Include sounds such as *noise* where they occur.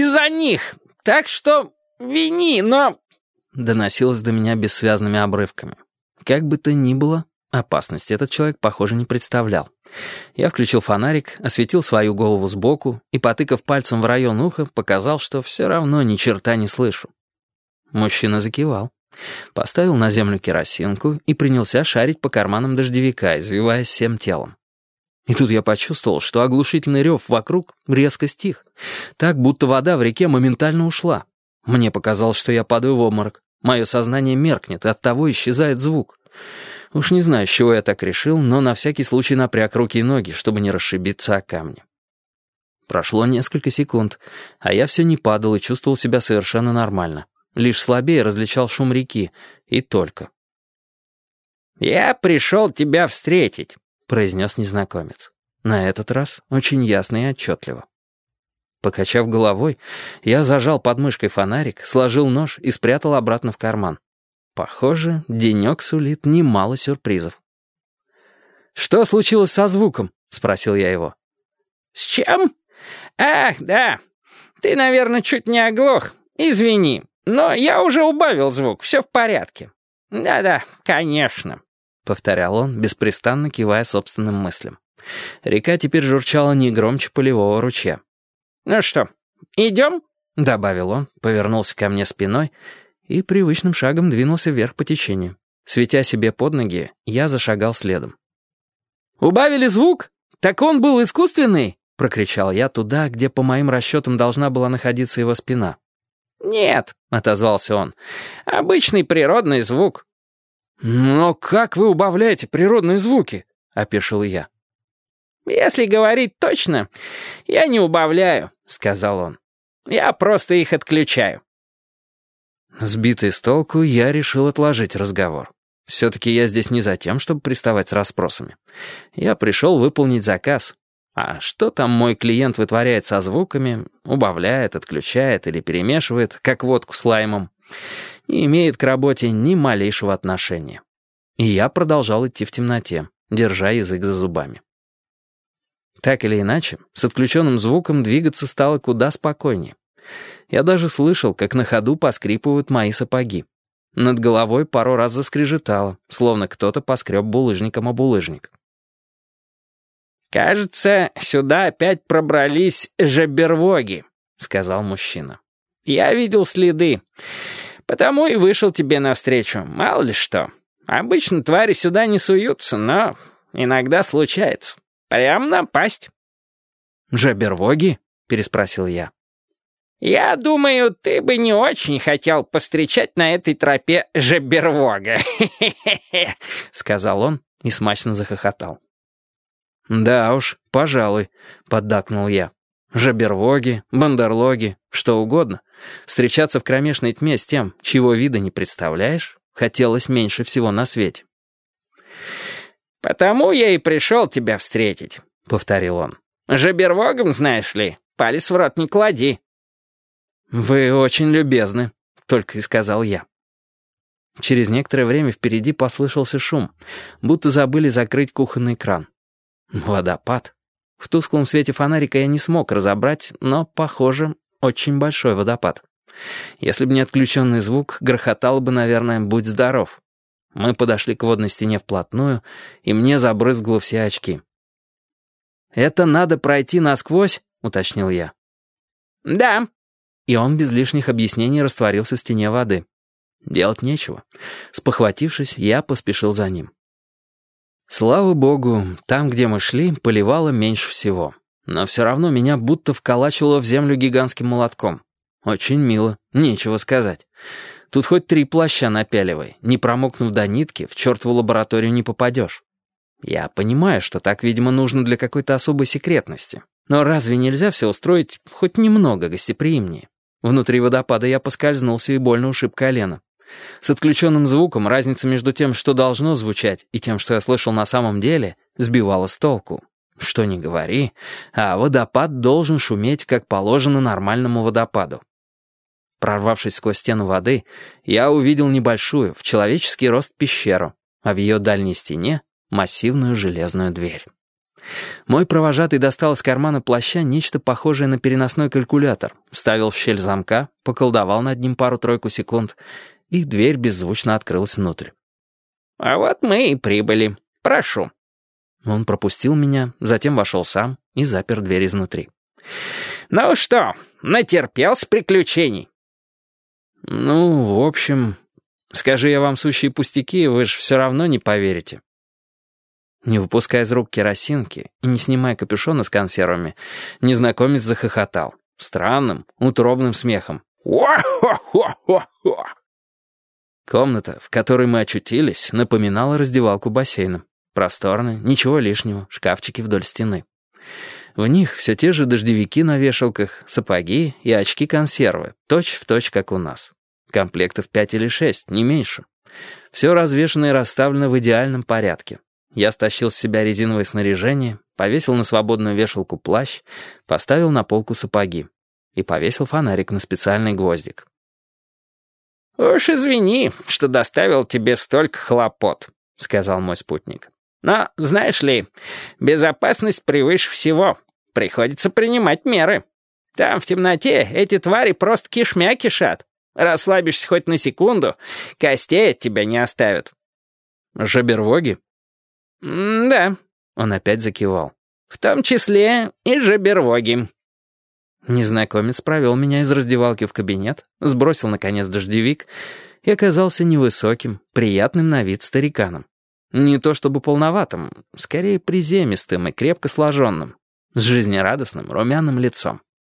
из-за них. Так что вини, но...» Доносилось до меня бессвязными обрывками. Как бы то ни было, опасности этот человек, похоже, не представлял. Я включил фонарик, осветил свою голову сбоку и, потыкав пальцем в район уха, показал, что все равно ни черта не слышу. Мужчина закивал. Поставил на землю керосинку и принялся шарить по карманам дождевика, извиваясь всем телом. И тут я почувствовал, что оглушительный рев вокруг резко стих. Так, будто вода в реке моментально ушла. Мне показалось, что я падаю в обморок. Мое сознание меркнет, и оттого исчезает звук. Уж не знаю, с чего я так решил, но на всякий случай напряг руки и ноги, чтобы не расшибиться о камни. Прошло несколько секунд, а я все не падал и чувствовал себя совершенно нормально. Лишь слабее различал шум реки, и только. «Я пришел тебя встретить», — произнес незнакомец. На этот раз очень ясно и отчетливо. Покачав головой, я зажал под мышкой фонарик, сложил нож и спрятал обратно в карман. Похоже, денек сулит немало сюрпризов. «Что случилось со звуком?» — спросил я его. «С чем? Ах, да. Ты, наверное, чуть не оглох. Извини. Но я уже убавил звук, все в порядке. Да-да, конечно», — повторял он, беспрестанно кивая собственным мыслям. Река теперь журчала не громче полевого ручья. «Ну что, идем?» — добавил он, повернулся ко мне спиной и привычным шагом двинулся вверх по течению. Светя себе под ноги, я зашагал следом. «Убавили звук? Так он был искусственный?» — прокричал я туда, где, по моим расчетам, должна была находиться его спина. «Нет», — отозвался он, — «обычный природный звук». «Но как вы убавляете природные звуки?» — опешил я. «Если говорить точно, я не убавляю», — сказал он. «Я просто их отключаю». Сбитый с толку, я решил отложить разговор. Все-таки я здесь не за тем, чтобы приставать с расспросами. Я пришел выполнить заказ. А что там мой клиент вытворяет со звуками, убавляет, отключает или перемешивает, как водку с лаймом, не имеет к работе ни малейшего отношения. И я продолжал идти в темноте, держа язык за зубами. Так или иначе, с отключенным звуком двигаться стало куда спокойнее. Я даже слышал, как на ходу поскрипывают мои сапоги. Над головой пару раз заскрежетало, словно кто-то поскреб булыжником о булыжник. «Кажется, сюда опять пробрались жабервоги», — сказал мужчина. «Я видел следы, потому и вышел тебе навстречу, мало ли что. Обычно твари сюда не суются, но иногда случается. Прям напасть». «Жабервоги?» — переспросил я. «Я думаю, ты бы не очень хотел постречать на этой тропе жабервога», *laughs* — сказал он и смачно захохотал. «Да уж, пожалуй», — поддакнул я. «Жабервоги, бандерлоги, что угодно. Встречаться в кромешной тьме с тем, чего вида не представляешь, хотелось меньше всего на свете». «Потому я и пришел тебя встретить», — повторил он. «Жабервогом, знаешь ли, палец в рот не клади». «Вы очень любезны», — только и сказал я. Через некоторое время впереди послышался шум, будто забыли закрыть кухонный кран. Водопад. В тусклом свете фонарика я не смог разобрать, но, похоже, очень большой водопад. Если бы не отключенный звук, грохотал бы, наверное, «Будь здоров». Мы подошли к водной стене вплотную, и мне забрызгло все очки. «Это надо пройти насквозь?» — уточнил я. «Да». И он без лишних объяснений растворился в стене воды. Делать нечего. Спохватившись, я поспешил за ним. Слава богу, там, где мы шли, поливало меньше всего. Но все равно меня будто вколачивало в землю гигантским молотком. Очень мило, нечего сказать. Тут хоть три плаща напяливай, не промокнув до нитки, в чертову лабораторию не попадешь. Я понимаю, что так, видимо, нужно для какой-то особой секретности. Но разве нельзя все устроить хоть немного гостеприимнее? Внутри водопада я поскользнулся и больно ушиб колено. С отключенным звуком разница между тем, что должно звучать, и тем, что я слышал на самом деле, сбивала с толку. Что ни говори, а водопад должен шуметь, как положено нормальному водопаду. Прорвавшись сквозь стену воды, я увидел небольшую, в человеческий рост пещеру, а в ее дальней стене — массивную железную дверь. Мой провожатый достал из кармана плаща нечто похожее на переносной калькулятор, вставил в щель замка, поколдовал над ним пару-тройку секунд, и дверь беззвучно открылась внутрь. «А вот мы и прибыли. Прошу». Он пропустил меня, затем вошел сам и запер дверь изнутри. «Ну что, натерпелся приключений?» «Ну, в общем, скажи я вам сущие пустяки, вы же все равно не поверите». Не выпуская из рук керосинки и не снимая капюшона с консервами, незнакомец захохотал. Странным, утробным смехом. Комната, в которой мы очутились, напоминала раздевалку бассейна. Просторная, ничего лишнего, шкафчики вдоль стены. В них все те же дождевики на вешалках, сапоги и очки-консервы, точь-в-точь, точь, как у нас. Комплектов пять или шесть, не меньше. Все развешано и расставлено в идеальном порядке. Я стащил с себя резиновое снаряжение, повесил на свободную вешалку плащ, поставил на полку сапоги и повесил фонарик на специальный гвоздик. «Уж извини, что доставил тебе столько хлопот», — сказал мой спутник. «Но, знаешь ли, безопасность превыше всего. Приходится принимать меры. Там, в темноте, эти твари просто кишмя кишат. Расслабишься хоть на секунду, костей от тебя не оставят». «Жабервоги?» «Да», — он опять закивал. «В том числе и жабервоги». Незнакомец провел меня из раздевалки в кабинет, сбросил, наконец, дождевик и оказался невысоким, приятным на вид стариканом. Не то чтобы полноватым, скорее приземистым и крепко сложенным, с жизнерадостным, румяным лицом.